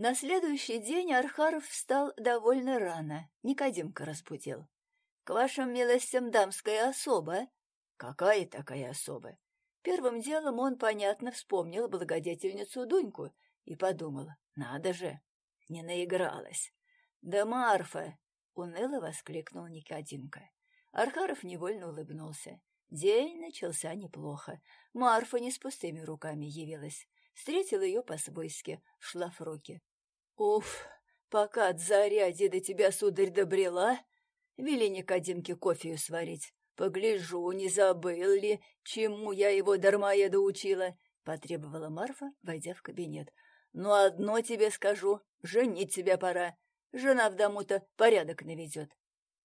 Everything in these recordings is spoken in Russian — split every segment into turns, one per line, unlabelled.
На следующий день Архаров встал довольно рано, Никодимка разбудил. «К вашим милостям дамская особа». «Какая такая особа?» Первым делом он, понятно, вспомнил благодетельницу Дуньку и подумал, надо же, не наигралась. «Да Марфа!» — уныло воскликнул Никодимка. Архаров невольно улыбнулся. День начался неплохо. Марфа не с пустыми руками явилась. Встретил ее по-свойски, шла в руки. «Уф, пока от заряди до тебя, сударь, добрела, вели Никодимке кофею сварить. Погляжу, не забыл ли, чему я его дармоеда учила?» — потребовала Марфа, войдя в кабинет. «Ну, одно тебе скажу, женить тебя пора. Жена в дому-то порядок наведет».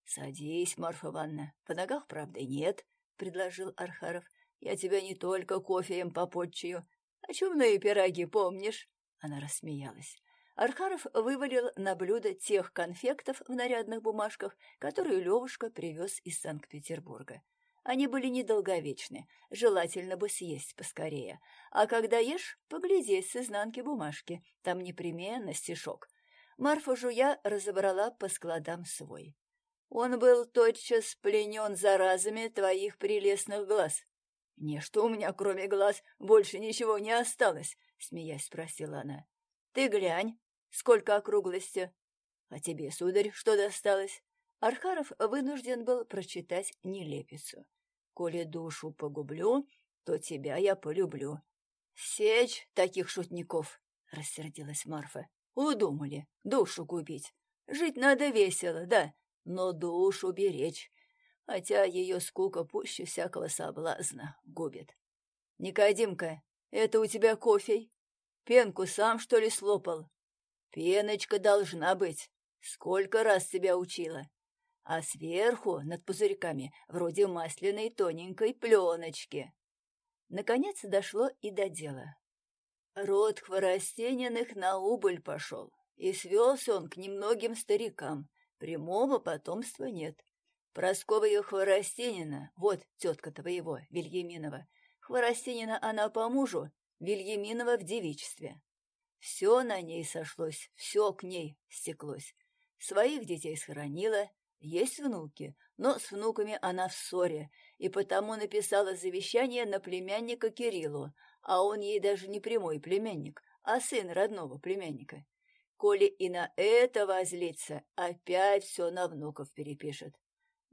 «Садись, Марфа Ивановна, по ногах, правда, нет», — предложил Архаров. «Я тебя не только кофеем попотчую, а чумные пироги помнишь?» Она рассмеялась. Архаров вывалил на блюдо тех конфектов в нарядных бумажках, которые Левушка привез из Санкт-Петербурга. Они были недолговечны, желательно бы съесть поскорее. А когда ешь, поглядеть с изнанки бумажки, там непременно стишок. Марфа жуя разобрала по складам свой. Он был тотчас пленен заразами твоих прелестных глаз. — Не, что у меня, кроме глаз, больше ничего не осталось, — смеясь спросила она. — Ты глянь, сколько округлости. А тебе, сударь, что досталось? Архаров вынужден был прочитать нелепицу. Коли душу погублю, то тебя я полюблю. Сечь таких шутников, — рассердилась Марфа. Удумали душу губить. Жить надо весело, да, но душу беречь хотя ее скука пуще всякого соблазна губит. «Никодимка, это у тебя кофе? Пенку сам, что ли, слопал?» «Пеночка должна быть. Сколько раз тебя учила. А сверху, над пузырьками, вроде масляной тоненькой пленочки». Наконец дошло и до дела. Род Хворостениных на убыль пошел, и свелся он к немногим старикам. Прямого потомства нет. Просковья Хворостенина, вот тетка твоего, Вильяминова. Хворостенина она по мужу, Вильяминова в девичестве. Все на ней сошлось, все к ней стеклось. Своих детей схоронила, есть внуки, но с внуками она в ссоре, и потому написала завещание на племянника Кириллу, а он ей даже не прямой племянник, а сын родного племянника. Коли и на это возлится, опять все на внуков перепишет.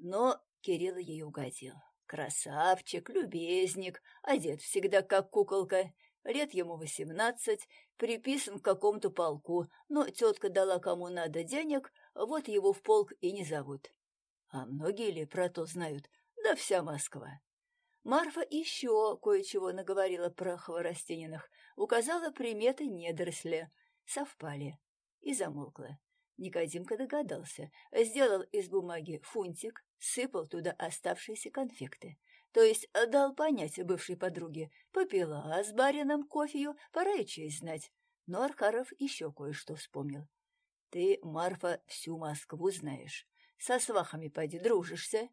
Но Кирилл ей угодил. Красавчик, любезник, одет всегда как куколка. Лет ему восемнадцать, приписан к какому-то полку, но тетка дала кому надо денег, вот его в полк и не зовут. А многие ли про то знают? Да вся Москва. Марфа еще кое-чего наговорила про Хворостениных, указала приметы недоросля. Совпали. И замолкла. Никодимка догадался, сделал из бумаги фунтик, сыпал туда оставшиеся конфекты. То есть дал понять бывшей подруге, попила с барином кофею, пора и честь знать. Но Архаров еще кое-что вспомнил. Ты, Марфа, всю Москву знаешь. Со свахами пойди дружишься.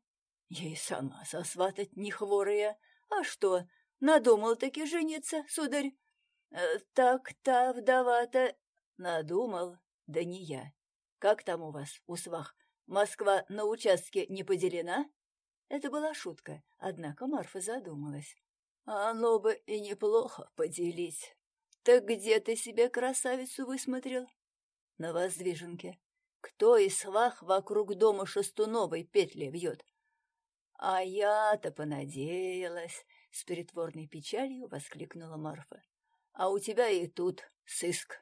Я и сама сосватать не хворая. А что, надумал-таки жениться, сударь? Э, так та вдова-то... Надумал, да не я. Как там у вас, у свах? Москва на участке не поделена? Это была шутка, однако Марфа задумалась. Оно бы и неплохо поделить. Так где ты себе красавицу высмотрел? На воздвиженке. Кто из свах вокруг дома Шестуновой петли вьет? А я-то понадеялась, с притворной печалью воскликнула Марфа. А у тебя и тут сыск.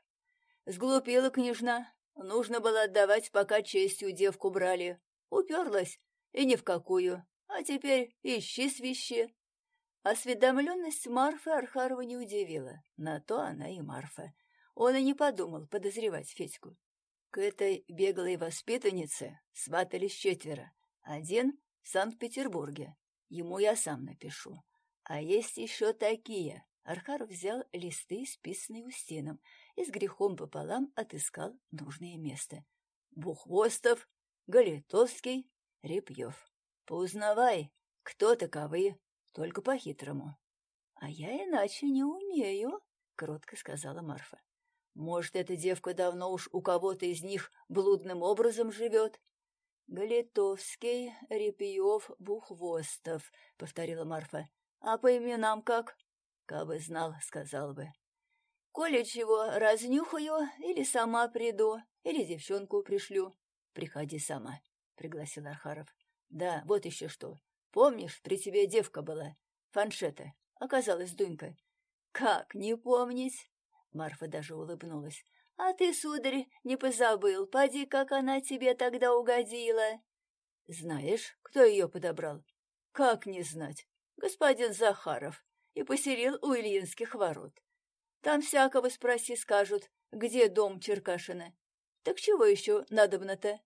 Сглупила княжна, Нужно было отдавать, пока честью девку брали. Уперлась, и ни в какую. А теперь ищи свищи. Осведомленность Марфы Архарова не удивила. На то она и Марфа. Он и не подумал подозревать Федьку. К этой беглой воспитаннице сватались четверо. Один в Санкт-Петербурге. Ему я сам напишу. А есть еще такие. Архаров взял листы, списанные Устином, и с грехом пополам отыскал нужное место. Бухвостов, Галитовский, Репьев. Поузнавай, кто таковы, только по-хитрому. — А я иначе не умею, — кротко сказала Марфа. Может, эта девка давно уж у кого-то из них блудным образом живет? Галитовский, Репьев, Бухвостов, — повторила Марфа. А по именам как? Кабы знал, сказал бы. Коли чего, разнюхаю, или сама приду, или девчонку пришлю. Приходи сама, — пригласил Архаров. Да, вот еще что. Помнишь, при тебе девка была? Фаншета. Оказалась Дунька. Как не помнить? Марфа даже улыбнулась. «А ты, сударь, не позабыл, поди, как она тебе тогда угодила!» «Знаешь, кто ее подобрал?» «Как не знать? Господин Захаров. И поселил у Ильинских ворот. Там всякого спроси, скажут, где дом Черкашина. Так чего еще надобно-то?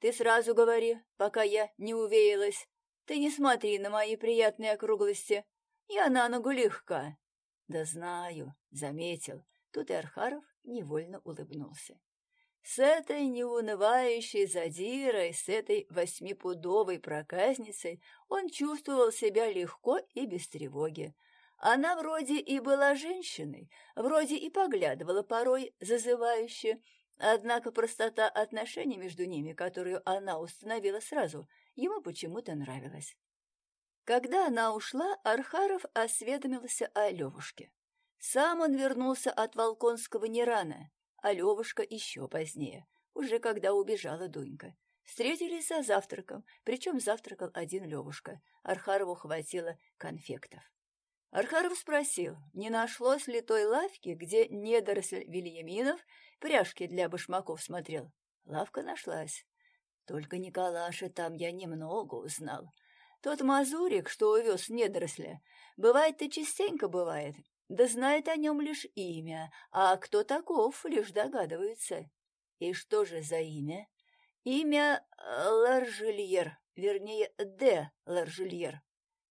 Ты сразу говори, пока я не увеялась. Ты не смотри на мои приятные округлости. Я на ногу легка». «Да знаю, заметил. Тут и Архаров невольно улыбнулся. С этой неунывающей задирой, с этой восьмипудовой проказницей он чувствовал себя легко и без тревоги. Она вроде и была женщиной, вроде и поглядывала порой зазывающе, однако простота отношений между ними, которую она установила сразу, ему почему-то нравилась. Когда она ушла, Архаров осведомился о Левушке. Сам он вернулся от Волконского не рано, а Левушка еще позднее, уже когда убежала Дунька. Встретились за завтраком, причем завтракал один Левушка. Архарову хватило конфектов. Архаров спросил, не нашлось ли той лавки, где недоросль Вильяминов пряжки для башмаков смотрел. Лавка нашлась. Только Николаша там я немного узнал. Тот мазурик, что увез недоросля, бывает-то частенько бывает, да знает о нем лишь имя, а кто таков, лишь догадывается. И что же за имя? Имя э, Ларжельер, вернее, Д. Ларжельер.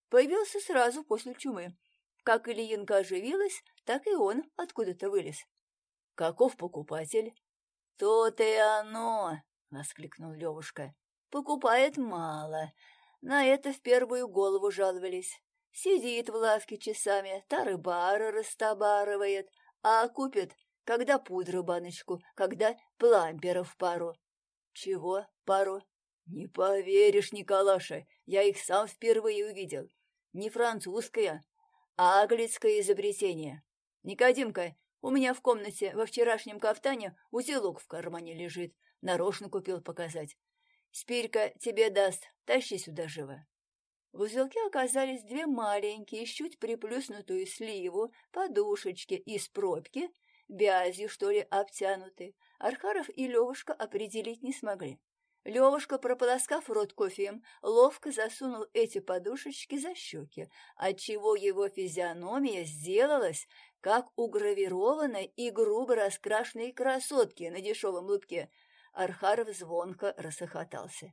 Появился сразу после чумы. Как Ильинка оживилась, так и он откуда-то вылез. Каков покупатель? То-то и оно, воскликнул Левушка. Покупает мало. На это в первую голову жаловались. Сидит в лавке часами, тары-бары растобарывает, а купит, когда пудру баночку, когда пламперов пару. Чего пару? Не поверишь, Николаша, я их сам впервые увидел. Не французское, а английское изобретение. Никодимка, у меня в комнате во вчерашнем кафтане узелок в кармане лежит. Нарочно купил показать. Спирька тебе даст, тащи сюда живо. В узелке оказались две маленькие, чуть приплюснутую сливу, подушечки из пробки, бязью, что ли, обтянуты. Архаров и Левушка определить не смогли. Левушка, прополоскав рот кофеем, ловко засунул эти подушечки за щеки, отчего его физиономия сделалась, как у гравированной и грубо раскрашенной красотки на дешевом лупке. Архаров звонко рассохотался.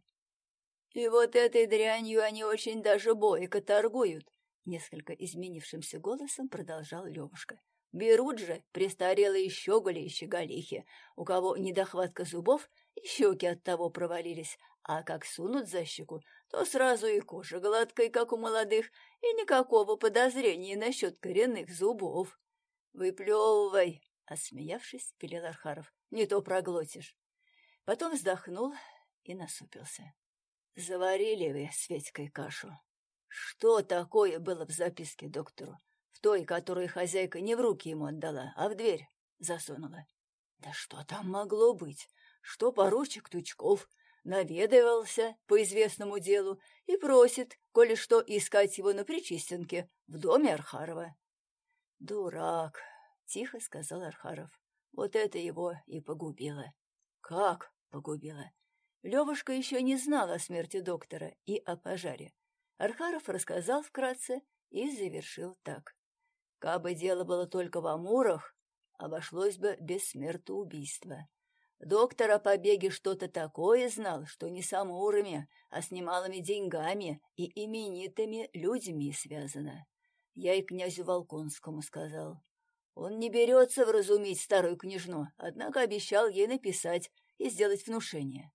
И вот этой дрянью они очень даже бойко торгуют, несколько изменившимся голосом продолжал Левушка. Берут же престарелые щеголи и щеголихи, у кого недохватка зубов и щеки от того провалились, а как сунут за щеку, то сразу и кожа гладкая, как у молодых, и никакого подозрения насчет коренных зубов. «Выплевывай!» — осмеявшись, велел Архаров. «Не то проглотишь». Потом вздохнул и насупился. Заварили вы с Федькой кашу. Что такое было в записке доктору? В той, которую хозяйка не в руки ему отдала, а в дверь засунула. Да что там могло быть? Что поручик Тучков наведывался по известному делу и просит, коли что, искать его на Причистенке, в доме Архарова. «Дурак», — тихо сказал Архаров. «Вот это его и погубило». «Как погубило?» Левушка еще не знал о смерти доктора и о пожаре. Архаров рассказал вкратце и завершил так. Кабы дело было только в Амурах, обошлось бы без смертоубийства. Доктор о побеге что-то такое знал, что не с Амурами, а с немалыми деньгами и именитыми людьми связано. Я и князю Волконскому сказал. Он не берется вразумить старую княжну, однако обещал ей написать и сделать внушение.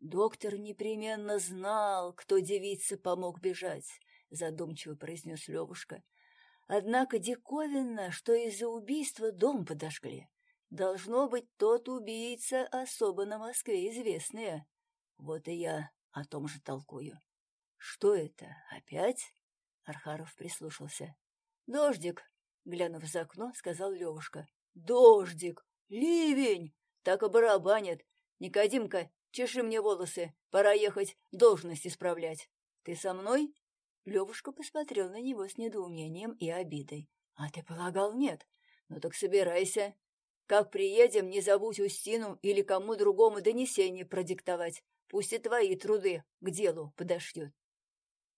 «Доктор непременно знал, кто девице помог бежать», — задумчиво произнес Левушка. «Однако диковинно, что из-за убийства дом подожгли. Должно быть, тот убийца особо на Москве известный. Вот и я о том же толкую. Что это, опять? Архаров прислушался. Дождик, глянув за окно, сказал Левушка. Дождик! Ливень! Так и барабанит. Никодимка, чеши мне волосы, пора ехать, должность исправлять. Ты со мной? Левушка посмотрел на него с недоумением и обидой. А ты полагал, нет? Ну так собирайся. Как приедем, не забудь Устину или кому другому донесение продиктовать. Пусть и твои труды к делу подошьют.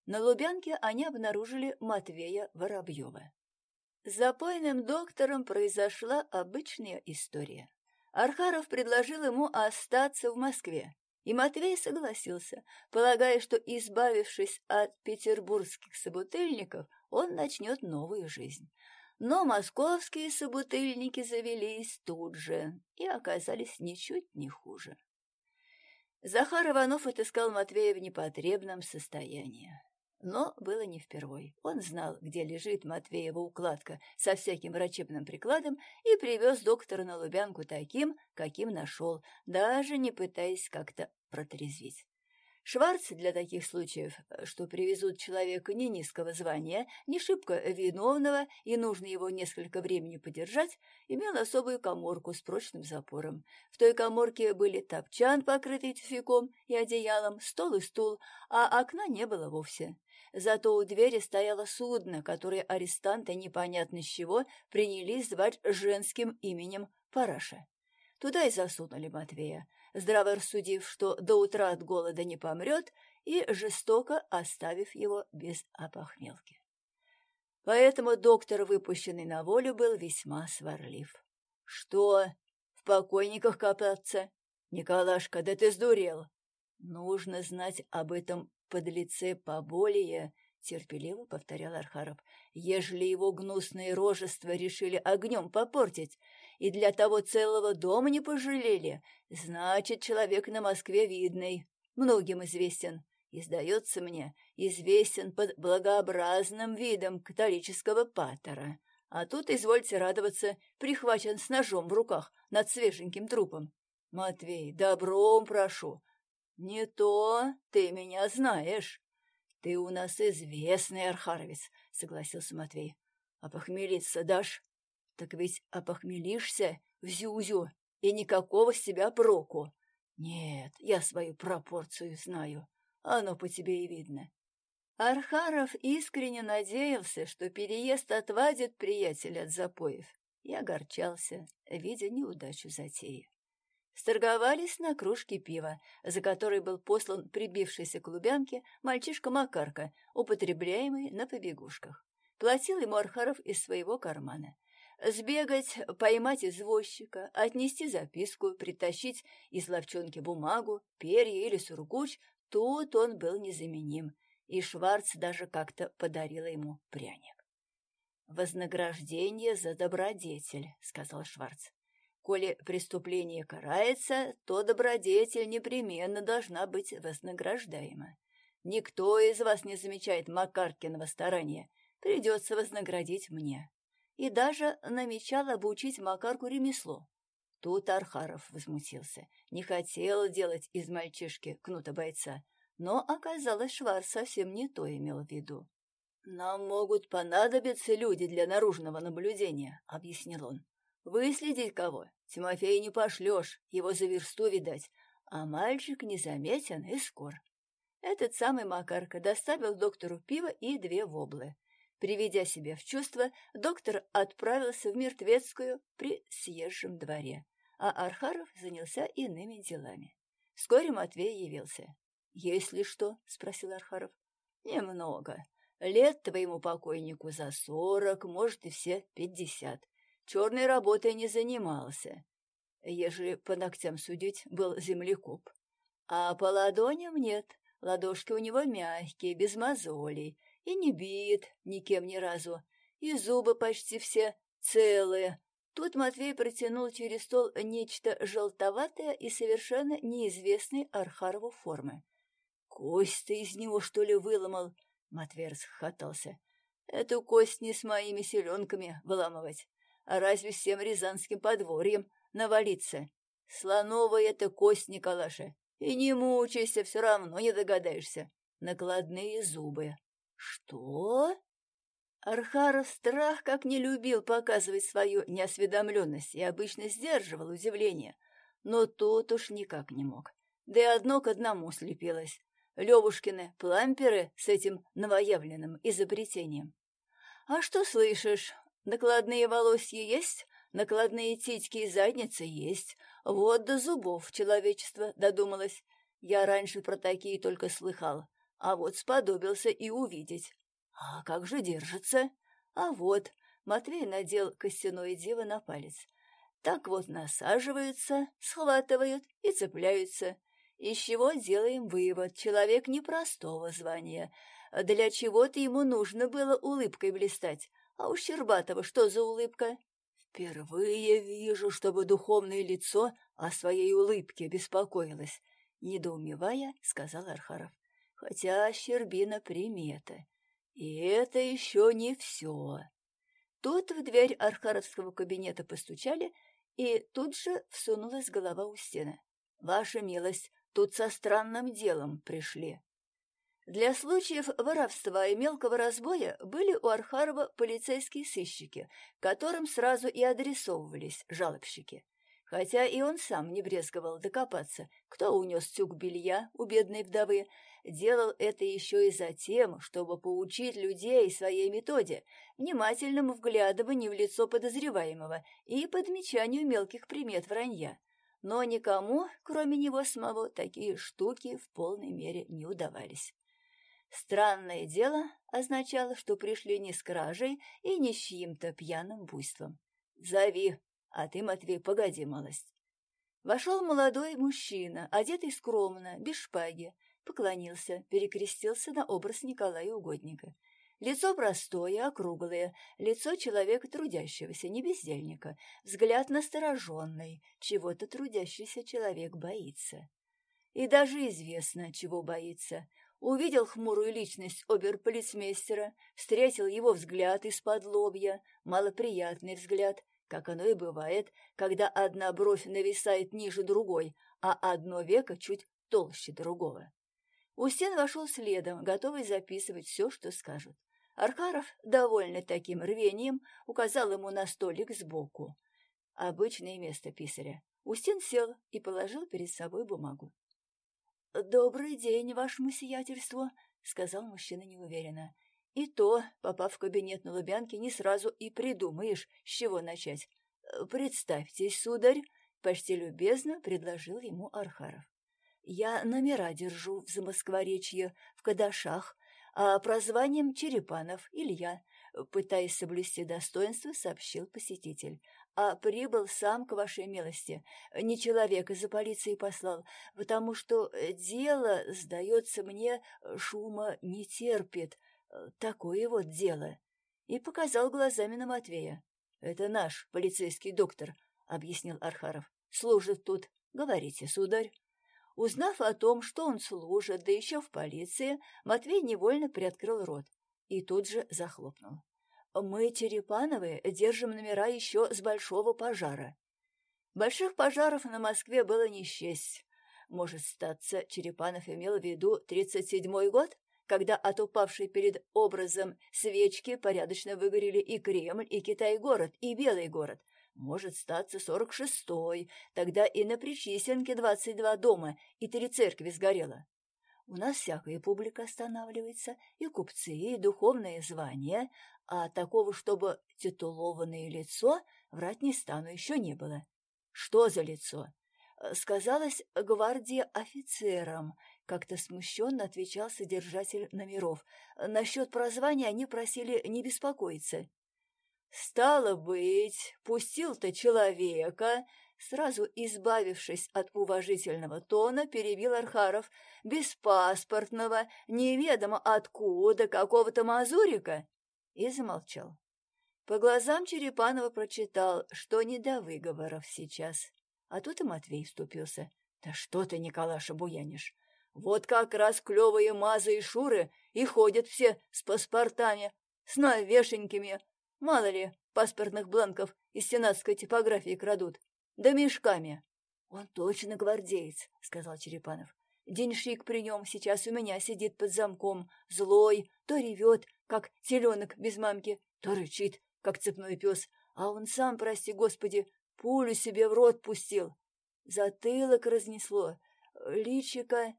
На Лубянке они обнаружили Матвея Воробьева. С запойным доктором произошла обычная история. Архаров предложил ему остаться в Москве, и Матвей согласился, полагая, что, избавившись от петербургских собутыльников, он начнет новую жизнь. Но московские собутыльники завелись тут же и оказались ничуть не хуже. Захар Иванов отыскал Матвея в непотребном состоянии. Но было не впервой. Он знал, где лежит Матвеева укладка со всяким врачебным прикладом и привез доктора на Лубянку таким, каким нашел, даже не пытаясь как-то протрезвить. Шварц для таких случаев, что привезут человека не низкого звания, не шибко виновного и нужно его несколько времени подержать, имел особую коморку с прочным запором. В той коморке были топчан, покрытый тюфяком и одеялом, стол и стул, а окна не было вовсе. Зато у двери стояло судно, которое арестанты непонятно с чего принялись звать женским именем Параша. Туда и засунули Матвея, здраво рассудив, что до утра от голода не помрет, и жестоко оставив его без опохмелки. Поэтому доктор, выпущенный на волю, был весьма сварлив. — Что, в покойниках копаться? Николашка, да ты сдурел! Нужно знать об этом подлеце поболее, — терпеливо повторял Архаров, — ежели его гнусные рожества решили огнем попортить и для того целого дома не пожалели, значит, человек на Москве видный, многим известен, и, сдается мне, известен под благообразным видом католического патера. А тут, извольте радоваться, прихвачен с ножом в руках над свеженьким трупом. Матвей, добром прошу, «Не то ты меня знаешь. Ты у нас известный архаровец», — согласился Матвей. «А похмелиться дашь? Так ведь опохмелишься в зюзю, и никакого с себя проку. Нет, я свою пропорцию знаю. Оно по тебе и видно». Архаров искренне надеялся, что переезд отвадит приятеля от запоев, и огорчался, видя неудачу затеи. Сторговались на кружке пива, за которой был послан прибившийся к Лубянке мальчишка Макарка, употребляемый на побегушках. Платил ему Архаров из своего кармана. Сбегать, поймать извозчика, отнести записку, притащить из ловчонки бумагу, перья или сургуч — тут он был незаменим, и Шварц даже как-то подарила ему пряник. «Вознаграждение за добродетель», — сказал Шварц. Коли преступление карается, то добродетель непременно должна быть вознаграждаема. Никто из вас не замечает Макаркиного старания. Придется вознаградить мне. И даже намечал обучить Макарку ремесло. Тут Архаров возмутился. Не хотел делать из мальчишки кнута бойца, но оказалось, Швар совсем не то имел в виду. «Нам могут понадобиться люди для наружного наблюдения», — объяснил он. Выследить кого? Тимофея не пошлешь, его за версту видать. А мальчик незаметен и скор. Этот самый Макарка доставил доктору пиво и две воблы. Приведя себя в чувство, доктор отправился в Мертвецкую при съезжем дворе, а Архаров занялся иными делами. Вскоре Матвей явился. «Есть ли что?» — спросил Архаров. «Немного. Лет твоему покойнику за сорок, может, и все пятьдесят. Черной работой не занимался. Ежели по ногтям судить, был землекоп. А по ладоням нет. Ладошки у него мягкие, без мозолей. И не бит никем ни разу. И зубы почти все целые. Тут Матвей протянул через стол нечто желтоватое и совершенно неизвестной Архарову формы. «Кость ты из него, что ли, выломал?» Матвей расхохотался. «Эту кость не с моими селенками выламывать. А разве всем рязанским подворьем навалиться. Слоновая это кость, Николаша. И не мучайся, все равно не догадаешься. Накладные зубы. Что? Архаров страх как не любил показывать свою неосведомленность и обычно сдерживал удивление. Но тут уж никак не мог. Да и одно к одному слепилось. Левушкины пламперы с этим новоявленным изобретением. «А что слышишь? Накладные волосья есть? Накладные титьки и задницы есть. Вот до зубов человечество додумалось. Я раньше про такие только слыхал, а вот сподобился и увидеть. А как же держится? А вот, Матвей надел костяное диво на палец. Так вот насаживаются, схватывают и цепляются. Из чего делаем вывод, человек непростого звания. Для чего-то ему нужно было улыбкой блистать. А у Щербатова что за улыбка? «Впервые вижу, чтобы духовное лицо о своей улыбке беспокоилось», — недоумевая, сказал Архаров. «Хотя Щербина примета. И это еще не все». Тут в дверь Архаровского кабинета постучали, и тут же всунулась голова у стены. «Ваша милость, тут со странным делом пришли». Для случаев воровства и мелкого разбоя были у Архарова полицейские сыщики, которым сразу и адресовывались жалобщики. Хотя и он сам не брезговал докопаться, кто унес тюк белья у бедной вдовы, делал это еще и за тем, чтобы поучить людей своей методе, внимательному вглядыванию в лицо подозреваемого и подмечанию мелких примет вранья. Но никому, кроме него самого, такие штуки в полной мере не удавались. Странное дело означало, что пришли не с кражей и не с чьим-то пьяным буйством. «Зови, а ты, Матвей, погоди малость». Вошел молодой мужчина, одетый скромно, без шпаги, поклонился, перекрестился на образ Николая Угодника. Лицо простое, округлое, лицо человека трудящегося, не бездельника, взгляд настороженный, чего-то трудящийся человек боится. И даже известно, чего боится увидел хмурую личность оберполицмейстера, встретил его взгляд из-под лобья, малоприятный взгляд, как оно и бывает, когда одна бровь нависает ниже другой, а одно веко чуть толще другого. Устин вошел следом, готовый записывать все, что скажут. Архаров, довольный таким рвением, указал ему на столик сбоку. Обычное место писаря. Устин сел и положил перед собой бумагу. «Добрый день, вашему сиятельству», — сказал мужчина неуверенно. И то, попав в кабинет на Лубянке, не сразу и придумаешь, с чего начать. «Представьтесь, сударь», — почти любезно предложил ему Архаров. «Я номера держу в Замоскворечье, в Кадашах, а прозванием Черепанов Илья», — пытаясь соблюсти достоинство, сообщил посетитель а прибыл сам к вашей милости. Не человек из-за полиции послал, потому что дело, сдается мне, шума не терпит. Такое вот дело. И показал глазами на Матвея. «Это наш полицейский доктор», — объяснил Архаров. «Служит тут. Говорите, сударь». Узнав о том, что он служит, да еще в полиции, Матвей невольно приоткрыл рот и тут же захлопнул. Мы, Черепановы, держим номера еще с большого пожара. Больших пожаров на Москве было не счесть. Может, статься, Черепанов имел в виду тридцать седьмой год, когда от упавшей перед образом свечки порядочно выгорели и Кремль, и Китай-город, и Белый город. Может, статься сорок шестой, тогда и на Причисленке двадцать два дома, и три церкви сгорело. У нас всякая публика останавливается, и купцы, и духовные звания, а такого, чтобы титулованное лицо, врать не стану, еще не было. Что за лицо? Сказалось гвардии офицерам, как-то смущенно отвечал содержатель номеров. Насчет прозвания они просили не беспокоиться. «Стало быть, пустил ты человека!» Сразу избавившись от уважительного тона, перебил Архаров. «Беспаспортного, неведомо откуда, какого-то мазурика!» и замолчал. По глазам Черепанова прочитал, что не до выговоров сейчас. А тут и Матвей вступился. «Да что ты, Николаша, буянишь? Вот как раз клевые мазы и шуры и ходят все с паспортами, с новешенькими. Мало ли, паспортных бланков из сенатской типографии крадут. да мешками. Он точно гвардеец, сказал Черепанов. Деньшик при нем сейчас у меня сидит под замком, злой, то ревет, как теленок без мамки, то рычит, как цепной пес, а он сам, прости господи, пулю себе в рот пустил. Затылок разнесло, личика...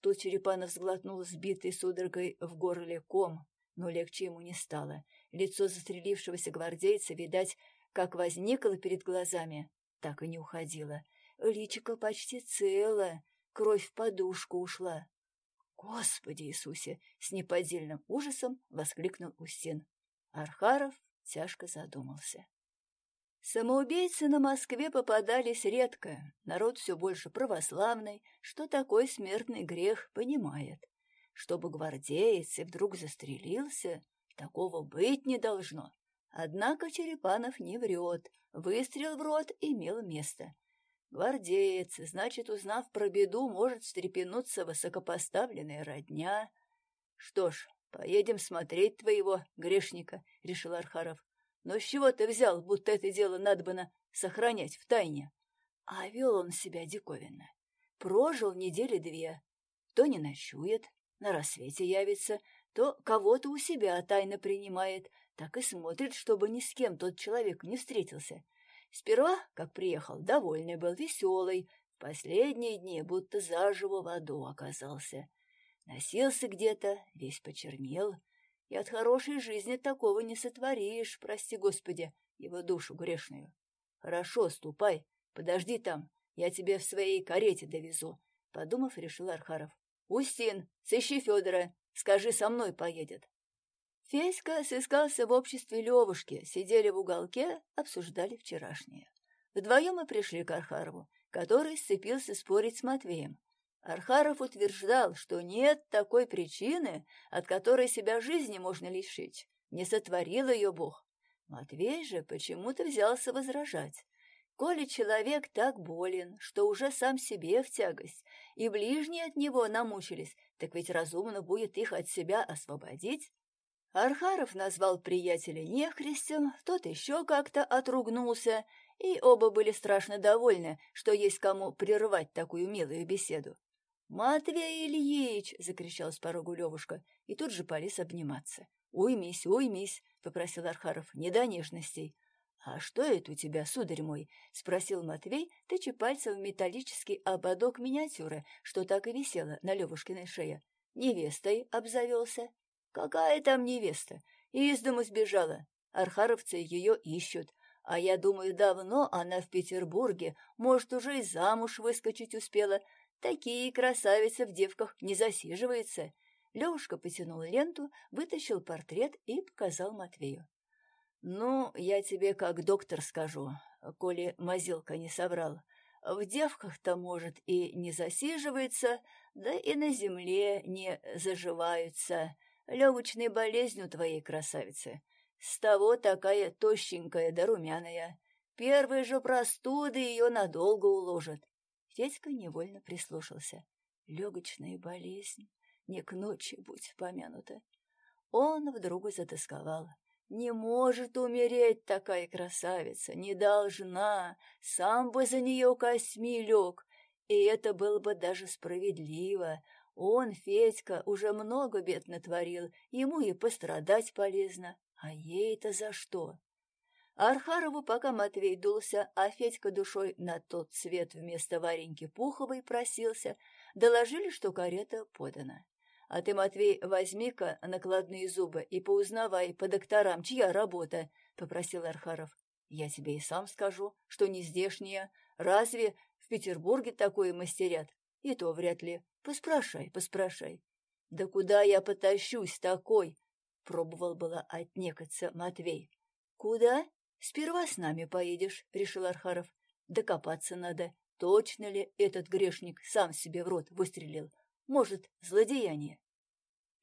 Тут Черепанов сглотнул сбитый судорогой в горле ком, но легче ему не стало. Лицо застрелившегося гвардейца, видать, как возникло перед глазами, так и не уходило. Личико почти цело, кровь в подушку ушла. «Господи Иисусе!» — с неподдельным ужасом воскликнул Устин. Архаров тяжко задумался. Самоубийцы на Москве попадались редко. Народ все больше православный, что такой смертный грех понимает. Чтобы гвардеец и вдруг застрелился, такого быть не должно. Однако Черепанов не врет, выстрел в рот имел место. Гвардеец, значит, узнав про беду, может встрепенуться высокопоставленная родня. Что ж, поедем смотреть твоего грешника, — решил Архаров. Но с чего ты взял, будто это дело надо бы сохранять в тайне? А вел он себя диковинно. Прожил недели две. То не ночует, на рассвете явится, то кого-то у себя тайно принимает, так и смотрит, чтобы ни с кем тот человек не встретился. Сперва, как приехал, довольный был, веселый, в последние дни будто заживо в аду оказался. Носился где-то, весь почернел, и от хорошей жизни такого не сотворишь, прости господи, его душу грешную. Хорошо, ступай, подожди там, я тебе в своей карете довезу, — подумав, решил Архаров. Устин, сыщи Федора, скажи, со мной поедет. Феська сыскался в обществе Левушки, сидели в уголке, обсуждали вчерашнее. Вдвоем мы пришли к Архарову, который сцепился спорить с Матвеем. Архаров утверждал, что нет такой причины, от которой себя жизни можно лишить. Не сотворил ее Бог. Матвей же почему-то взялся возражать. Коли человек так болен, что уже сам себе в тягость, и ближние от него намучились, так ведь разумно будет их от себя освободить. Архаров назвал приятеля нехристем, тот еще как-то отругнулся, и оба были страшно довольны, что есть кому прервать такую милую беседу. «Матвей Ильич!» — закричал с порогу Левушка, и тут же полез обниматься. «Уймись, уймись!» — попросил Архаров. «Не до нежностей!» «А что это у тебя, сударь мой?» — спросил Матвей, тыча пальцем в металлический ободок миниатюры, что так и висело на Левушкиной шее. «Невестой обзавелся?» Какая там невеста? Из дому сбежала. Архаровцы ее ищут. А я думаю, давно она в Петербурге, может, уже и замуж выскочить успела. Такие красавицы в девках не засиживается. Левушка потянул ленту, вытащил портрет и показал Матвею. «Ну, я тебе как доктор скажу, коли мазилка не соврал. В девках-то, может, и не засиживается, да и на земле не заживаются легочной болезнью твоей красавицы. С того такая тощенькая да румяная. Первые же простуды ее надолго уложат. Федька невольно прислушался. Легочная болезнь, не к ночи будь помянута. Он вдруг затасковал. Не может умереть такая красавица, не должна, сам бы за нее косьми лег, и это было бы даже справедливо, он, Федька, уже много бед натворил, ему и пострадать полезно. А ей-то за что? Архарову пока Матвей дулся, а Федька душой на тот цвет вместо Вареньки Пуховой просился, доложили, что карета подана. А ты, Матвей, возьми-ка накладные зубы и поузнавай по докторам, чья работа, — попросил Архаров. Я тебе и сам скажу, что не здешняя. Разве в Петербурге такое мастерят? И то вряд ли. Поспрашай, поспрашай. Да куда я потащусь такой? Пробовал было отнекаться Матвей. Куда? Сперва с нами поедешь, решил Архаров. Докопаться надо, точно ли этот грешник сам себе в рот выстрелил. Может, злодеяние.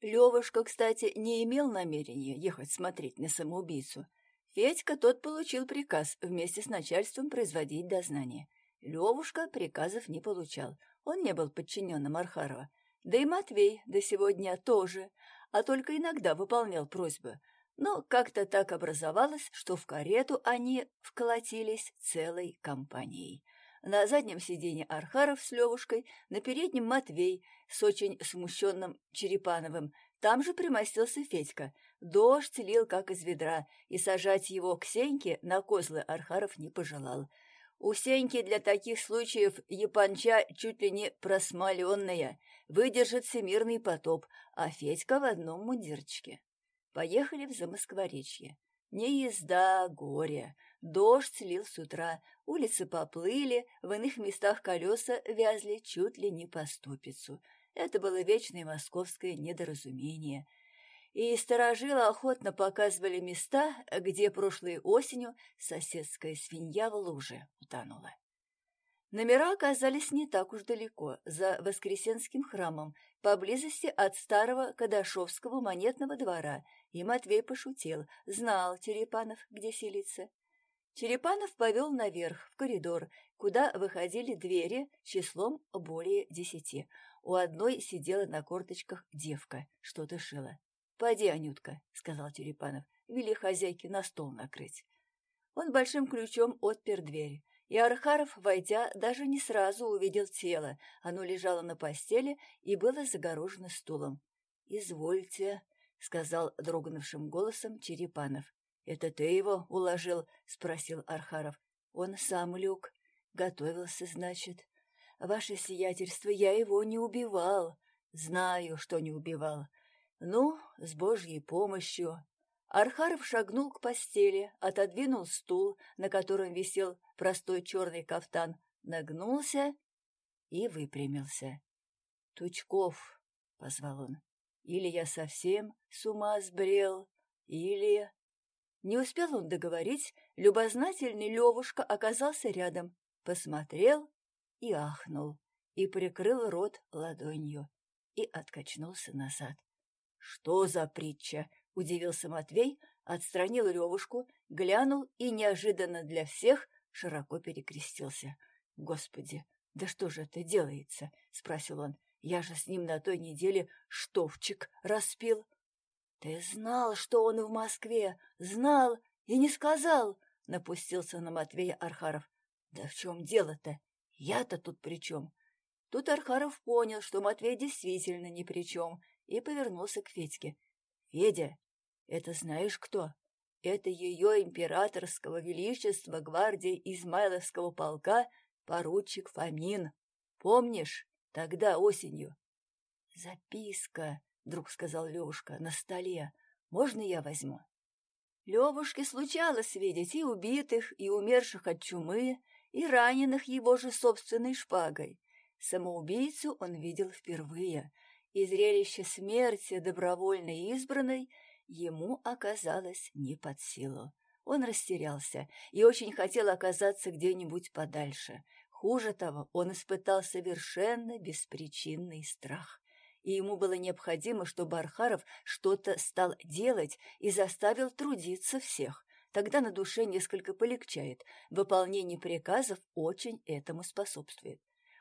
Левушка, кстати, не имел намерения ехать смотреть на самоубийцу. Федька тот получил приказ вместе с начальством производить дознание. Левушка приказов не получал. Он не был подчиненным Архарова. Да и Матвей до сегодня тоже, а только иногда выполнял просьбы. Но как-то так образовалось, что в карету они вколотились целой компанией. На заднем сиденье Архаров с Левушкой, на переднем Матвей с очень смущенным Черепановым. Там же примостился Федька. Дождь лил, как из ведра, и сажать его к Сеньке на козлы Архаров не пожелал. У Сеньки для таких случаев японча чуть ли не просмоленная, выдержит всемирный потоп, а Федька в одном мундирчике. Поехали в Замоскворечье. Не езда, а горе. Дождь лил с утра, улицы поплыли, в иных местах колеса вязли чуть ли не по ступицу. Это было вечное московское недоразумение. И сторожилы охотно показывали места, где прошлой осенью соседская свинья в луже утонула. Номера оказались не так уж далеко, за Воскресенским храмом, поблизости от старого Кадашовского монетного двора, и Матвей пошутил, знал Черепанов, где селиться. Черепанов повел наверх, в коридор, куда выходили двери числом более десяти. У одной сидела на корточках девка, что-то шила. — Пойди, Анютка, — сказал Черепанов, — вели хозяйке на стол накрыть. Он большим ключом отпер дверь. И Архаров, войдя, даже не сразу увидел тело. Оно лежало на постели и было загорожено стулом. «Извольте», — сказал дрогнувшим голосом Черепанов. «Это ты его уложил?» — спросил Архаров. «Он сам лег. Готовился, значит. Ваше сиятельство, я его не убивал. Знаю, что не убивал. Ну, с Божьей помощью. Архаров шагнул к постели, отодвинул стул, на котором висел простой черный кафтан, нагнулся и выпрямился. «Тучков», — позвал он, — «или я совсем с ума сбрел, или...» Не успел он договорить, любознательный Левушка оказался рядом, посмотрел и ахнул, и прикрыл рот ладонью, и откачнулся назад. «Что за притча?» Удивился Матвей, отстранил Левушку, глянул и неожиданно для всех широко перекрестился. «Господи, да что же это делается?» — спросил он. «Я же с ним на той неделе штовчик распил». «Ты знал, что он в Москве, знал и не сказал!» — напустился на Матвея Архаров. «Да в чем дело-то? Я-то тут при чем?» Тут Архаров понял, что Матвей действительно ни при чем, и повернулся к Федьке. «Федя, это знаешь кто? Это ее императорского величества гвардии Измайловского полка поручик Фомин. Помнишь, тогда осенью? Записка, вдруг сказал Левушка, на столе. Можно я возьму? Левушке случалось видеть и убитых, и умерших от чумы, и раненых его же собственной шпагой. Самоубийцу он видел впервые, и зрелище смерти добровольно избранной — ему оказалось не под силу. Он растерялся и очень хотел оказаться где-нибудь подальше. Хуже того, он испытал совершенно беспричинный страх. И ему было необходимо, чтобы Архаров что-то стал делать и заставил трудиться всех. Тогда на душе несколько полегчает. Выполнение приказов очень этому способствует.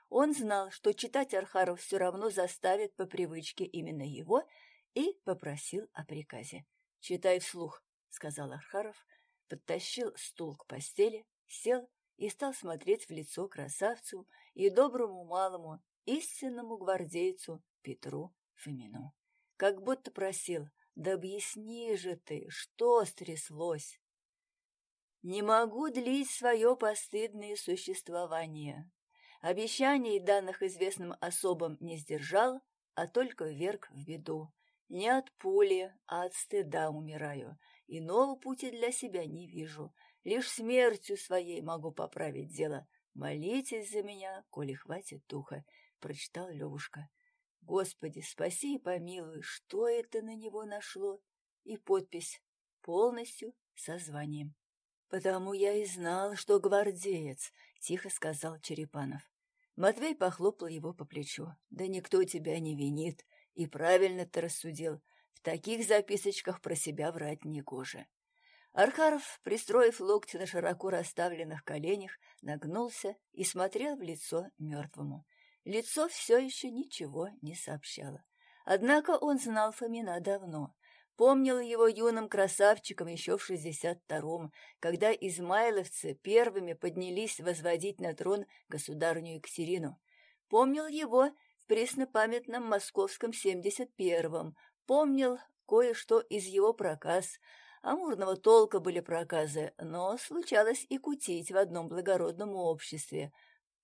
Он знал, что читать Архаров все равно заставит по привычке именно его, и попросил о приказе. «Читай вслух», — сказал Архаров, подтащил стул к постели, сел и стал смотреть в лицо красавцу и доброму малому, истинному гвардейцу Петру Фомину. Как будто просил, да объясни же ты, что стряслось. Не могу длить свое постыдное существование. Обещаний, данных известным особам, не сдержал, а только вверг в беду. Не от пули, а от стыда умираю. Иного пути для себя не вижу. Лишь смертью своей могу поправить дело. Молитесь за меня, коли хватит духа, — прочитал Левушка. Господи, спаси и помилуй, что это на него нашло? И подпись полностью со званием. «Потому я и знал, что гвардеец», — тихо сказал Черепанов. Матвей похлопал его по плечу. «Да никто тебя не винит. И правильно ты рассудил. В таких записочках про себя врать негоже. Архаров, пристроив локти на широко расставленных коленях, нагнулся и смотрел в лицо мертвому. Лицо все еще ничего не сообщало. Однако он знал Фомина давно. Помнил его юным красавчиком еще в 62-м, когда измайловцы первыми поднялись возводить на трон государню Екатерину. Помнил его в преснопамятном московском 71-м. Помнил кое-что из его проказ. Амурного толка были проказы, но случалось и кутить в одном благородном обществе.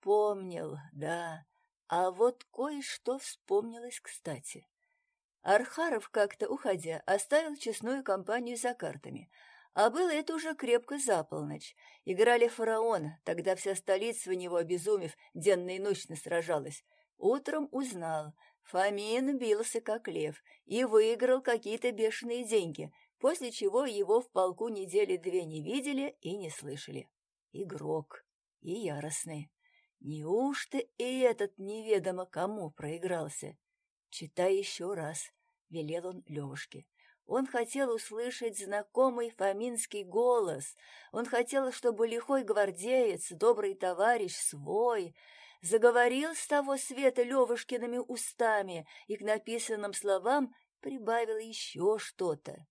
Помнил, да. А вот кое-что вспомнилось кстати. Архаров как-то, уходя, оставил честную компанию за картами. А было это уже крепко за полночь. Играли фараон, тогда вся столица в него, обезумев, денно и ночно сражалась. Утром узнал, Фомин бился как лев и выиграл какие-то бешеные деньги, после чего его в полку недели две не видели и не слышали. Игрок. И яростный. Неужто и этот неведомо кому проигрался? «Читай еще раз», — велел он Левушке. Он хотел услышать знакомый фоминский голос. Он хотел, чтобы лихой гвардеец, добрый товарищ, свой, заговорил с того света Левушкиными устами и к написанным словам прибавил еще что-то.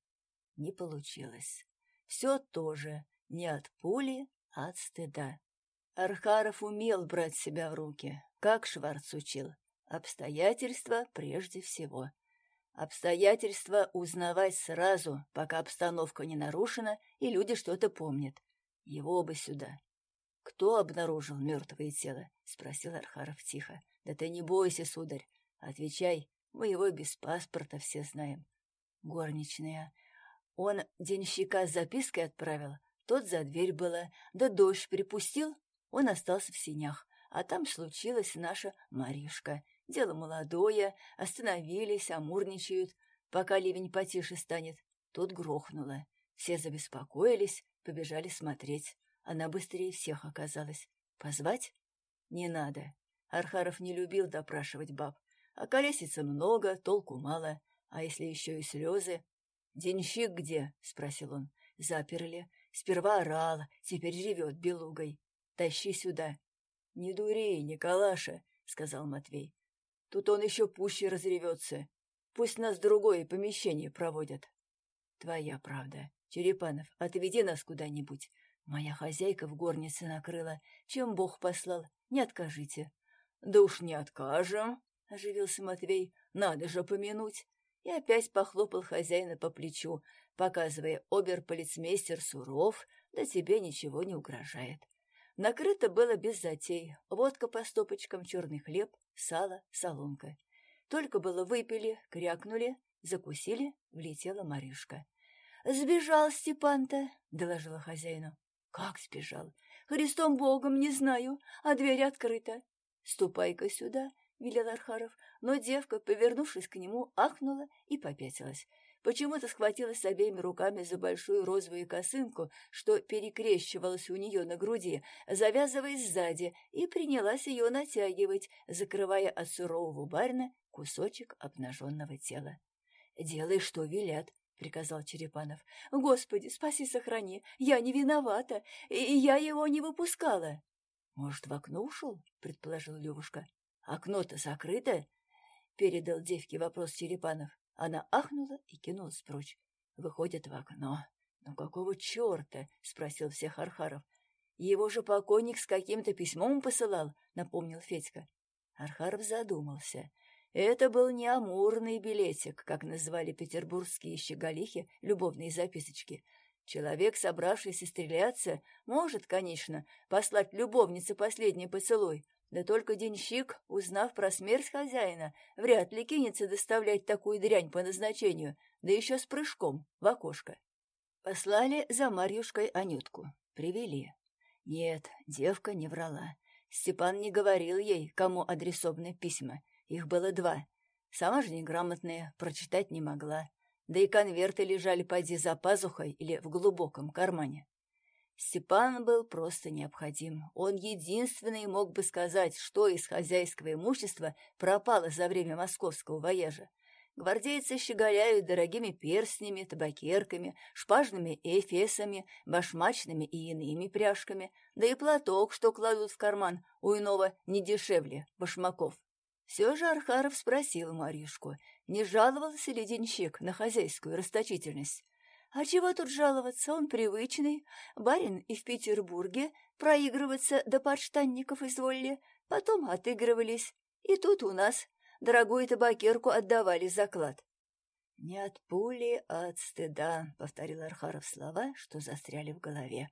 Не получилось. Все тоже не от пули, а от стыда. Архаров умел брать себя в руки, как Шварц учил. Обстоятельства прежде всего. Обстоятельства узнавать сразу, пока обстановка не нарушена и люди что-то помнят. Его бы сюда. «Кто обнаружил мертвое тело?» — спросил Архаров тихо. «Да ты не бойся, сударь. Отвечай, мы его без паспорта все знаем». Горничная. Он денщика с запиской отправил, тот за дверь было, да дождь припустил, он остался в синях, а там случилась наша Маришка. Дело молодое, остановились, амурничают, пока ливень потише станет. Тут грохнуло. Все забеспокоились, побежали смотреть. Она быстрее всех оказалась. Позвать? Не надо. Архаров не любил допрашивать баб. А колесица много, толку мало. А если еще и слезы? «Денщик где?» — спросил он. «Заперли. Сперва орал, теперь ревет белугой. Тащи сюда». «Не дури, Николаша», — сказал Матвей. Тут он еще пуще разревется. Пусть нас в другое помещение проводят. Твоя правда. Черепанов, отведи нас куда-нибудь. Моя хозяйка в горнице накрыла. Чем Бог послал, не откажите. Да уж не откажем, — оживился Матвей. Надо же помянуть. И опять похлопал хозяина по плечу, показывая, обер-полицмейстер суров, да тебе ничего не угрожает. Накрыто было без затей. Водка по стопочкам, черный хлеб, сало, солонка. Только было выпили, крякнули, закусили, влетела Маришка. «Сбежал Степан-то», — доложила хозяину. «Как сбежал? Христом Богом не знаю, а дверь открыта». «Ступай-ка сюда», — велел Архаров, но девка, повернувшись к нему, ахнула и попятилась почему-то схватилась обеими руками за большую розовую косынку, что перекрещивалась у нее на груди, завязываясь сзади, и принялась ее натягивать, закрывая от сурового барина кусочек обнаженного тела. «Делай, что велят», — приказал Черепанов. «Господи, спаси, сохрани! Я не виновата, и я его не выпускала!» «Может, в окно ушел?» — предположил Левушка. «Окно-то закрыто?» — передал девке вопрос Черепанов. Она ахнула и кинулась прочь. Выходит в окно. «Ну какого черта?» — спросил всех Архаров. «Его же покойник с каким-то письмом посылал», — напомнил Федька. Архаров задумался. Это был не амурный билетик, как называли петербургские щеголихи любовные записочки. Человек, собравшийся стреляться, может, конечно, послать любовнице последний поцелуй, да только денщик, узнав про смерть хозяина, вряд ли кинется доставлять такую дрянь по назначению, да еще с прыжком в окошко. Послали за Марьюшкой Анютку. Привели. Нет, девка не врала. Степан не говорил ей, кому адресованы письма. Их было два. Сама же неграмотная, прочитать не могла. Да и конверты лежали поди за пазухой или в глубоком кармане. Степан был просто необходим. Он единственный мог бы сказать, что из хозяйского имущества пропало за время московского вояжа. Гвардейцы щеголяют дорогими перстнями, табакерками, шпажными эфесами, башмачными и иными пряжками, да и платок, что кладут в карман, у иного не дешевле башмаков. Все же Архаров спросил Маришку, не жаловался ли денщик на хозяйскую расточительность. А чего тут жаловаться, он привычный. Барин и в Петербурге проигрываться до подштанников изволили, потом отыгрывались. И тут у нас дорогую табакерку отдавали заклад. «Не от пули, а от стыда», — повторил Архаров слова, что застряли в голове.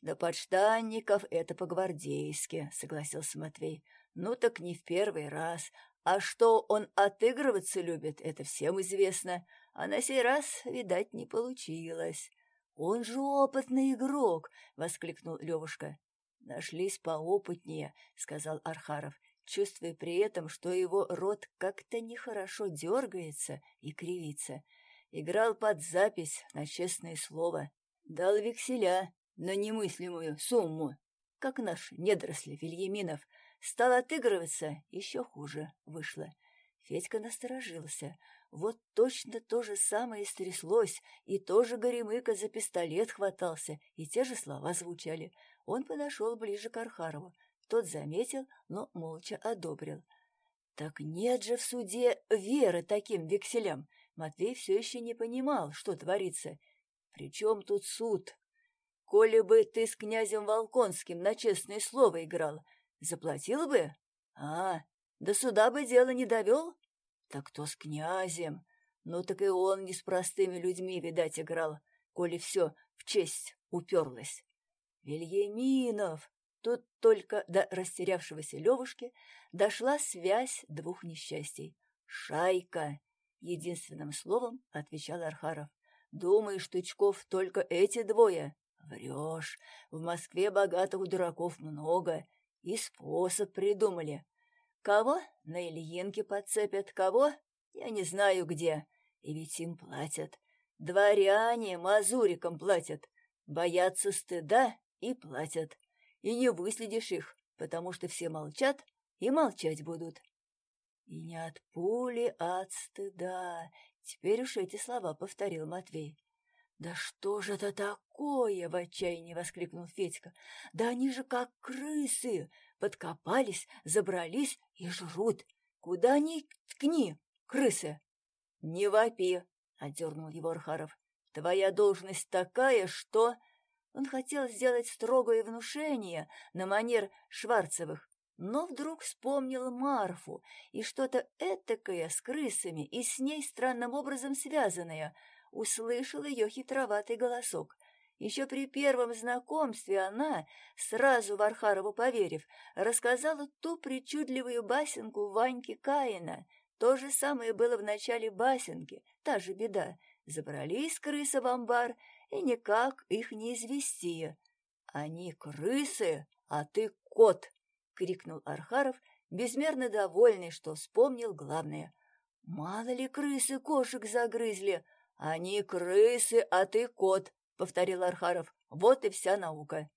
«Да подштанников это по-гвардейски», — согласился Матвей. «Ну так не в первый раз. А что он отыгрываться любит, это всем известно. А на сей раз, видать, не получилось. «Он же опытный игрок!» — воскликнул Левушка. «Нашлись поопытнее», — сказал Архаров, чувствуя при этом, что его рот как-то нехорошо дергается и кривится. Играл под запись на честное слово. Дал векселя на немыслимую сумму, как наш недоросль Вильяминов — Стал отыгрываться, еще хуже вышло. Федька насторожился. Вот точно то же самое стряслось, и тоже Горемыка за пистолет хватался, и те же слова звучали. Он подошел ближе к Архарову. Тот заметил, но молча одобрил. «Так нет же в суде веры таким векселям!» Матвей все еще не понимал, что творится. «При чем тут суд? Коли бы ты с князем Волконским на честное слово играл, Заплатил бы? А, до суда бы дело не довел? Так кто с князем? Ну так и он не с простыми людьми, видать, играл, коли все в честь уперлось. Вильяминов! Тут только до растерявшегося Левушки дошла связь двух несчастий. «Шайка!» — единственным словом отвечал Архаров. «Думаешь, Тычков, только эти двое?» «Врешь. В Москве богатых дураков много, и способ придумали. Кого на Ильинке подцепят, кого я не знаю где. И ведь им платят. Дворяне мазурикам платят. Боятся стыда и платят. И не выследишь их, потому что все молчат и молчать будут. И не от пули, а от стыда. Теперь уж эти слова повторил Матвей. «Да что же это такое?» — в отчаянии воскликнул Федька. «Да они же как крысы! Подкопались, забрались и жрут! Куда ни ткни, крысы!» «Не вопи!» — отдернул его Архаров. «Твоя должность такая, что...» Он хотел сделать строгое внушение на манер Шварцевых, но вдруг вспомнил Марфу и что-то этакое с крысами и с ней странным образом связанное — услышал ее хитроватый голосок. Еще при первом знакомстве она, сразу Вархарову поверив, рассказала ту причудливую басенку Ваньки Каина. То же самое было в начале басенки, та же беда. Забрались крысы в амбар, и никак их не извести. «Они крысы, а ты кот!» — крикнул Архаров, безмерно довольный, что вспомнил главное. «Мало ли крысы кошек загрызли!» «Они крысы, а ты кот», — повторил Архаров. «Вот и вся наука».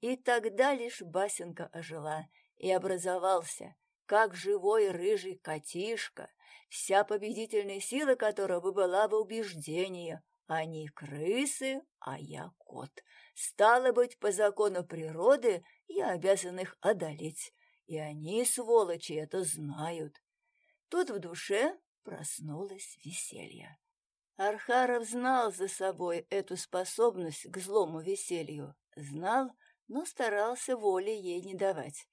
И тогда лишь басенка ожила и образовался, как живой рыжий котишка, вся победительная сила которого была в убеждении. Они крысы, а я кот. Стало быть, по закону природы я обязан их одолеть. И они, сволочи, это знают. Тут в душе проснулось веселье. Архаров знал за собой эту способность к злому веселью. Знал, но старался воли ей не давать.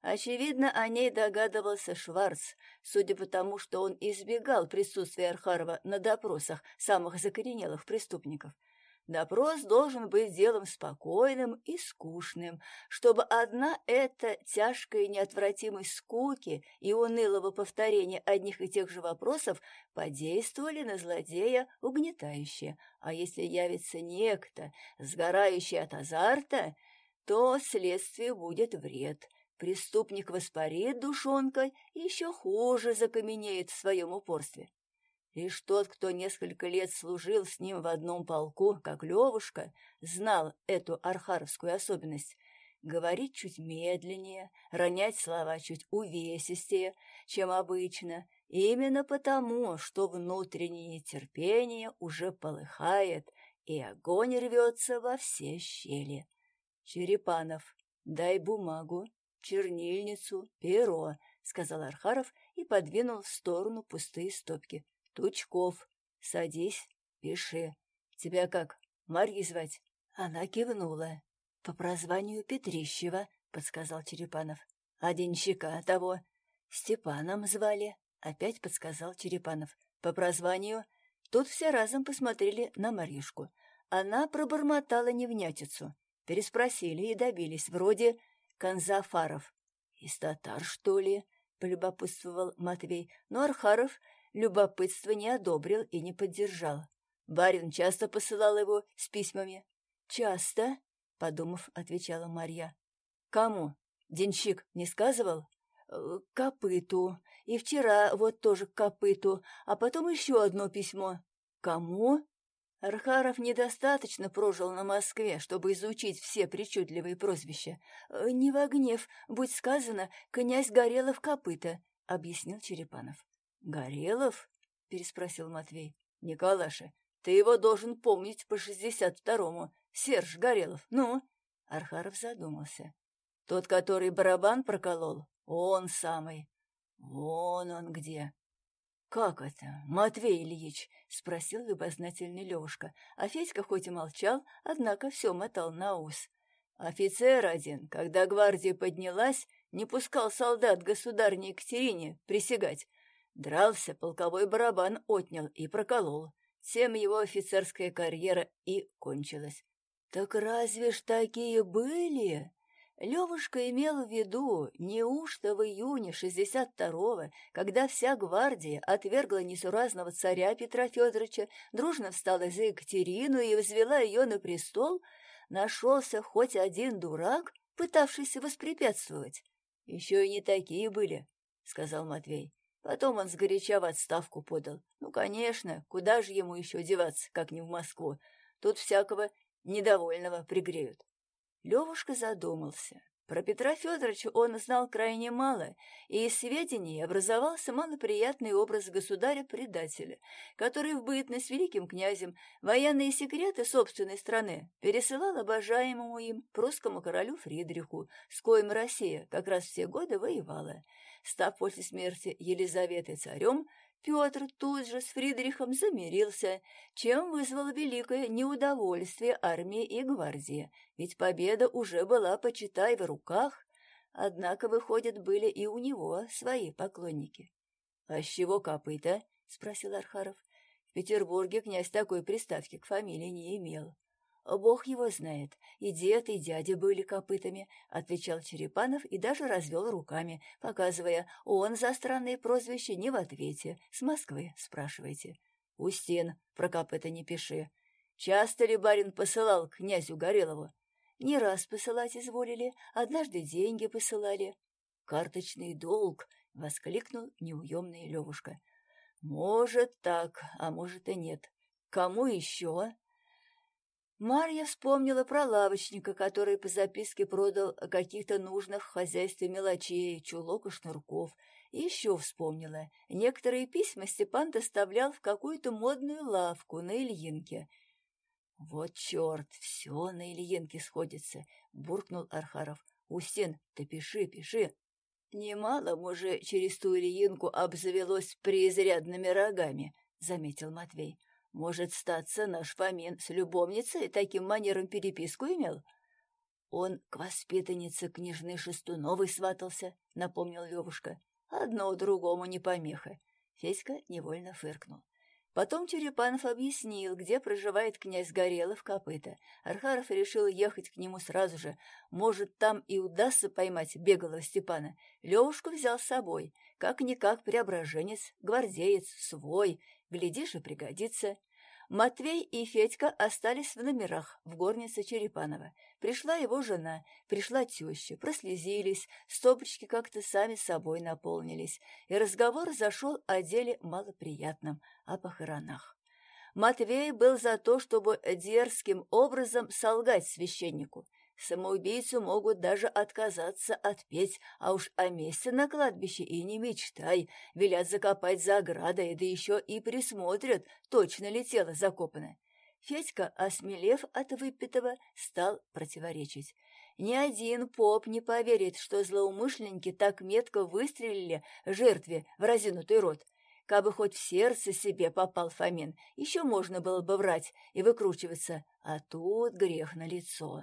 Очевидно, о ней догадывался Шварц, судя по тому, что он избегал присутствия Архарова на допросах самых закоренелых преступников — Допрос должен быть делом спокойным и скучным, чтобы одна эта тяжкая неотвратимость скуки и унылого повторения одних и тех же вопросов подействовали на злодея угнетающе, а если явится некто, сгорающий от азарта, то следствие будет вред. Преступник воспарит душонкой и еще хуже закаменеет в своем упорстве. Лишь тот, кто несколько лет служил с ним в одном полку, как Левушка, знал эту архаровскую особенность — говорить чуть медленнее, ронять слова чуть увесистее, чем обычно, именно потому, что внутреннее терпение уже полыхает, и огонь рвется во все щели. Черепанов, дай бумагу, чернильницу, перо, — сказал Архаров и подвинул в сторону пустые стопки. «Тучков, садись, пиши. Тебя как, Марьей звать?» Она кивнула. «По прозванию Петрищева», — подсказал Черепанов. «А денщика того?» «Степаном звали», — опять подсказал Черепанов. «По прозванию?» Тут все разом посмотрели на Маришку. Она пробормотала невнятицу. Переспросили и добились, вроде Канзафаров. «Из татар, что ли?» — полюбопытствовал Матвей, но Архаров любопытство не одобрил и не поддержал. Барин часто посылал его с письмами. «Часто?» — подумав, отвечала Марья. «Кому? Денщик не сказывал?» «Э, «Копыту. И вчера вот тоже к копыту, а потом еще одно письмо». «Кому?» Архаров недостаточно прожил на Москве, чтобы изучить все причудливые прозвища. «Э, «Не во гнев, будь сказано, князь Горелов копыта», — объяснил Черепанов. «Горелов?» — переспросил Матвей. «Николаша, ты его должен помнить по шестьдесят второму. Серж Горелов, ну?» Архаров задумался. «Тот, который барабан проколол? Он самый. Вон он где. «Как это, Матвей Ильич?» — спросил любознательный Левушка. А Федька хоть и молчал, однако все мотал на ус. Офицер один, когда гвардия поднялась, не пускал солдат государне Екатерине присягать. Дрался, полковой барабан отнял и проколол. Тем его офицерская карьера и кончилась. «Так разве ж такие были?» Левушка имел в виду, неужто в июне 62-го, когда вся гвардия отвергла несуразного царя Петра Федоровича, дружно встала за Екатерину и возвела ее на престол, нашелся хоть один дурак, пытавшийся воспрепятствовать. «Еще и не такие были», — сказал Матвей. Потом он сгоряча в отставку подал. Ну, конечно, куда же ему еще деваться, как не в Москву? Тут всякого недовольного пригреют. Левушка задумался. Про Петра Федоровича он знал крайне мало, и из сведений образовался малоприятный образ государя-предателя, который в бытность великим князем военные секреты собственной страны пересылал обожаемому им прусскому королю Фридриху, с коим Россия как раз все годы воевала. Став после смерти Елизаветы царем, Петр тут же с Фридрихом замирился, чем вызвал великое неудовольствие армии и гвардии, ведь победа уже была, почитай, в руках, однако, выходят, были и у него свои поклонники. — А с чего копыта? — спросил Архаров. — В Петербурге князь такой приставки к фамилии не имел. «Бог его знает. И дед, и дядя были копытами», — отвечал Черепанов и даже развел руками, показывая, он за странные прозвища не в ответе. «С Москвы?» — спрашивайте. «Устин, про копыта не пиши. Часто ли барин посылал князю Горелову?» «Не раз посылать изволили, однажды деньги посылали». «Карточный долг!» — воскликнул неуемный Левушка. «Может так, а может и нет. Кому еще?» Марья вспомнила про лавочника, который по записке продал каких-то нужных в хозяйстве мелочей, чулок и шнурков. И еще вспомнила. Некоторые письма Степан доставлял в какую-то модную лавку на Ильинке. «Вот черт, все на Ильинке сходится», — буркнул Архаров. «Устин, ты пиши, пиши». «Немало уже через ту Ильинку обзавелось преизрядными рогами», — заметил Матвей. Может, статься наш Фомин с любовницей таким манером переписку имел? Он к воспитаннице княжны Шестуновой сватался, напомнил Левушка. Одно другому не помеха. Федька невольно фыркнул. Потом Черепанов объяснил, где проживает князь Горелов копыта. Архаров решил ехать к нему сразу же. Может, там и удастся поймать беглого Степана. Левушку взял с собой. Как-никак преображенец, гвардеец, свой. Глядишь, и пригодится. Матвей и Федька остались в номерах в горнице Черепанова. Пришла его жена, пришла теща, прослезились, стопочки как-то сами собой наполнились, и разговор зашел о деле малоприятном, о похоронах. Матвей был за то, чтобы дерзким образом солгать священнику — Самоубийцу могут даже отказаться отпеть, а уж о месте на кладбище и не мечтай. Велят закопать за оградой, да еще и присмотрят, точно ли тело закопано. Федька, осмелев от выпитого, стал противоречить. Ни один поп не поверит, что злоумышленники так метко выстрелили жертве в разинутый рот. Кабы хоть в сердце себе попал Фомин, еще можно было бы врать и выкручиваться, а тут грех на лицо.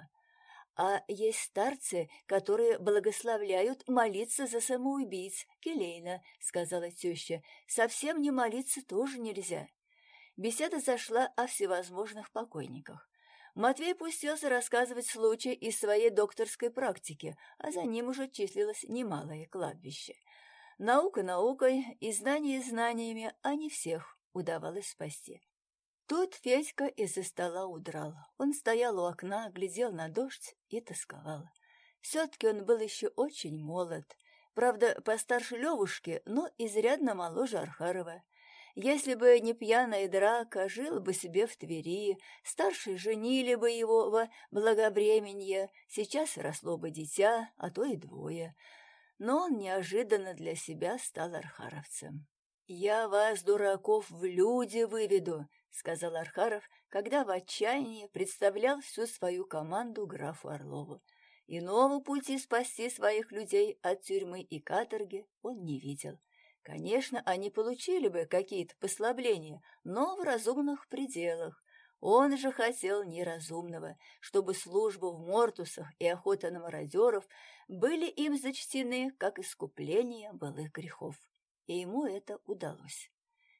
А есть старцы, которые благословляют молиться за самоубийц, Келейна, — сказала теща. Совсем не молиться тоже нельзя. Беседа зашла о всевозможных покойниках. Матвей пустился рассказывать случай из своей докторской практики, а за ним уже числилось немалое кладбище. Наука наукой и знания знаниями, а не всех удавалось спасти. Тут Федька из-за стола удрал. Он стоял у окна, глядел на дождь и тосковал. Все-таки он был еще очень молод. Правда, постарше Левушки, но изрядно моложе Архарова. Если бы не пьяная драка, жил бы себе в Твери, старшие женили бы его во благобременье, сейчас росло бы дитя, а то и двое. Но он неожиданно для себя стал архаровцем. «Я вас, дураков, в люди выведу», — сказал Архаров, когда в отчаянии представлял всю свою команду графу Орлову. Иного пути спасти своих людей от тюрьмы и каторги он не видел. Конечно, они получили бы какие-то послабления, но в разумных пределах. Он же хотел неразумного, чтобы служба в мортусах и охота на мародеров были им зачтены как искупление былых грехов. И ему это удалось.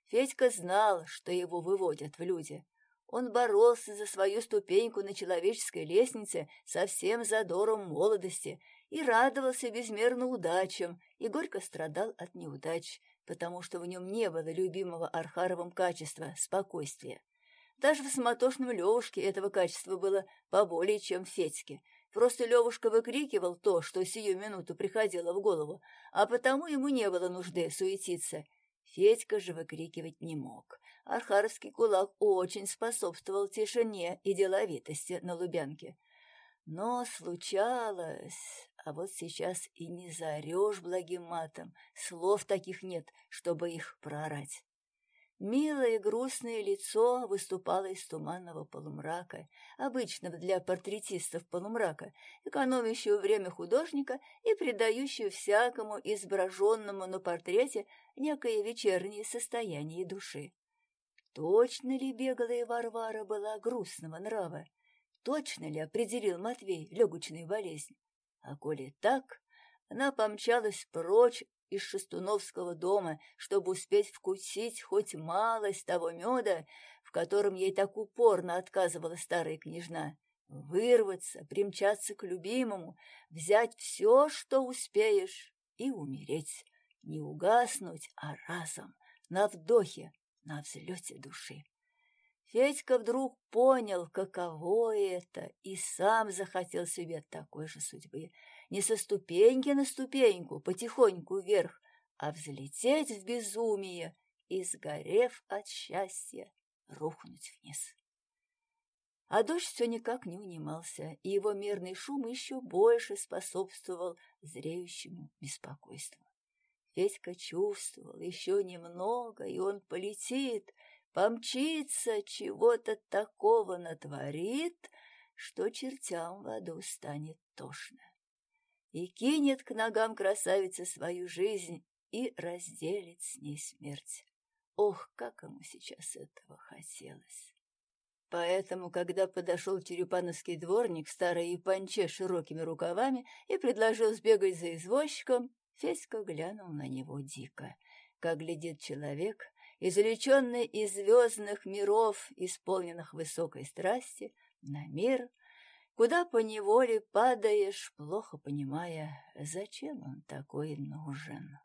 Федька знал, что его выводят в люди. Он боролся за свою ступеньку на человеческой лестнице со всем задором молодости и радовался безмерно удачам, и горько страдал от неудач, потому что в нем не было любимого Архаровым качества — спокойствия. Даже в суматошном Левушке этого качества было поболее, чем в Федьке. Просто Левушка выкрикивал то, что сию минуту приходило в голову, а потому ему не было нужды суетиться — Федька же выкрикивать не мог. Архаровский кулак очень способствовал тишине и деловитости на Лубянке. Но случалось, а вот сейчас и не заорешь благим матом, слов таких нет, чтобы их проорать. Милое грустное лицо выступало из туманного полумрака, обычного для портретистов полумрака, экономящего время художника и придающего всякому изображенному на портрете некое вечернее состояние души. Точно ли беглая Варвара была грустного нрава? Точно ли определил Матвей легочную болезнь? А коли так, она помчалась прочь из Шестуновского дома, чтобы успеть вкусить хоть малость того меда, в котором ей так упорно отказывала старая княжна. Вырваться, примчаться к любимому, взять все, что успеешь, и умереть. Не угаснуть, а разом, на вдохе, на взлете души. Федька вдруг понял, каково это, и сам захотел себе такой же судьбы — не со ступеньки на ступеньку, потихоньку вверх, а взлететь в безумие и, сгорев от счастья, рухнуть вниз. А дождь все никак не унимался, и его мирный шум еще больше способствовал зреющему беспокойству. Федька чувствовал еще немного, и он полетит, помчится, чего-то такого натворит, что чертям в аду станет тошно и кинет к ногам красавицы свою жизнь и разделит с ней смерть. Ох, как ему сейчас этого хотелось! Поэтому, когда подошел черепановский дворник в старой панче широкими рукавами и предложил сбегать за извозчиком, Федька глянул на него дико, как глядит человек, извлеченный из звездных миров, исполненных высокой страсти, на мир, куда поневоле падаешь, плохо понимая, зачем он такой нужен.